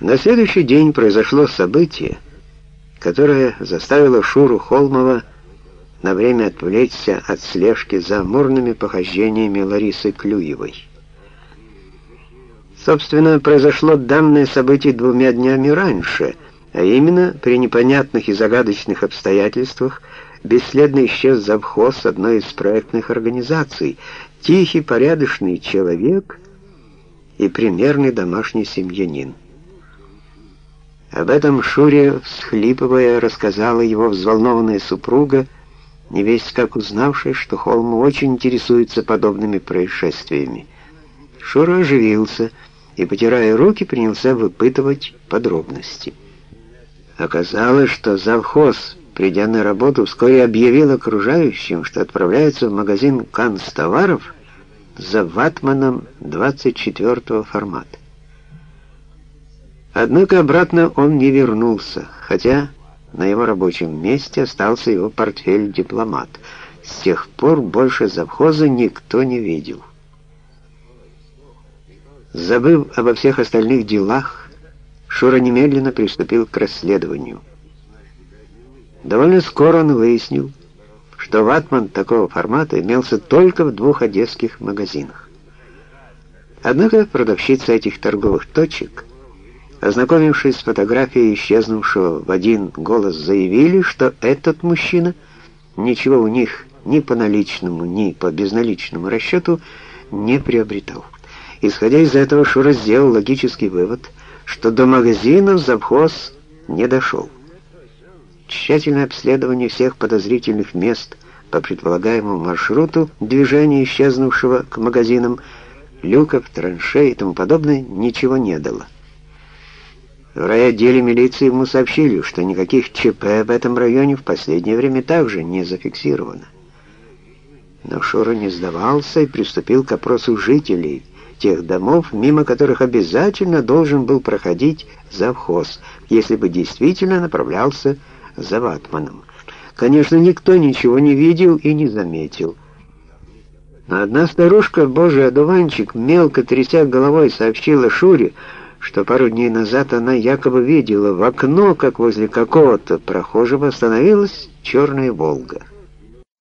На следующий день произошло событие, которое заставило Шуру Холмова на время отвлечься от слежки за амурными похождениями Ларисы Клюевой. Собственно, произошло данное событие двумя днями раньше, а именно при непонятных и загадочных обстоятельствах бесследно исчез завхоз одной из проектных организаций, тихий, порядочный человек и примерный домашний семьянин. Об этом Шуре, всхлипывая, рассказала его взволнованная супруга, не как узнавшая, что Холм очень интересуется подобными происшествиями. Шура оживился и, потирая руки, принялся выпытывать подробности. Оказалось, что завхоз, придя на работу, вскоре объявил окружающим, что отправляется в магазин канцтоваров за ватманом 24 формата. Однако обратно он не вернулся, хотя на его рабочем месте остался его портфель-дипломат. С тех пор больше завхоза никто не видел. Забыв обо всех остальных делах, Шура немедленно приступил к расследованию. Довольно скоро он выяснил, что ватман такого формата имелся только в двух одесских магазинах. Однако продавщица этих торговых точек – Ознакомившись с фотографией исчезнувшего в один голос, заявили, что этот мужчина ничего у них ни по наличному, ни по безналичному расчету не приобретал. Исходя из этого, Шура сделал логический вывод, что до магазина завхоз не дошел. Тщательное обследование всех подозрительных мест по предполагаемому маршруту движения исчезнувшего к магазинам, люков, траншей и тому подобное ничего не дало. В райотделе милиции ему сообщили, что никаких ЧП в этом районе в последнее время также не зафиксировано. Но Шура не сдавался и приступил к опросу жителей тех домов, мимо которых обязательно должен был проходить завхоз, если бы действительно направлялся за ватманом. Конечно, никто ничего не видел и не заметил. Но одна старушка, божий одуванчик, мелко тряся головой, сообщила Шуре, что пару дней назад она якобы видела в окно, как возле какого-то прохожего остановилась черная «Волга».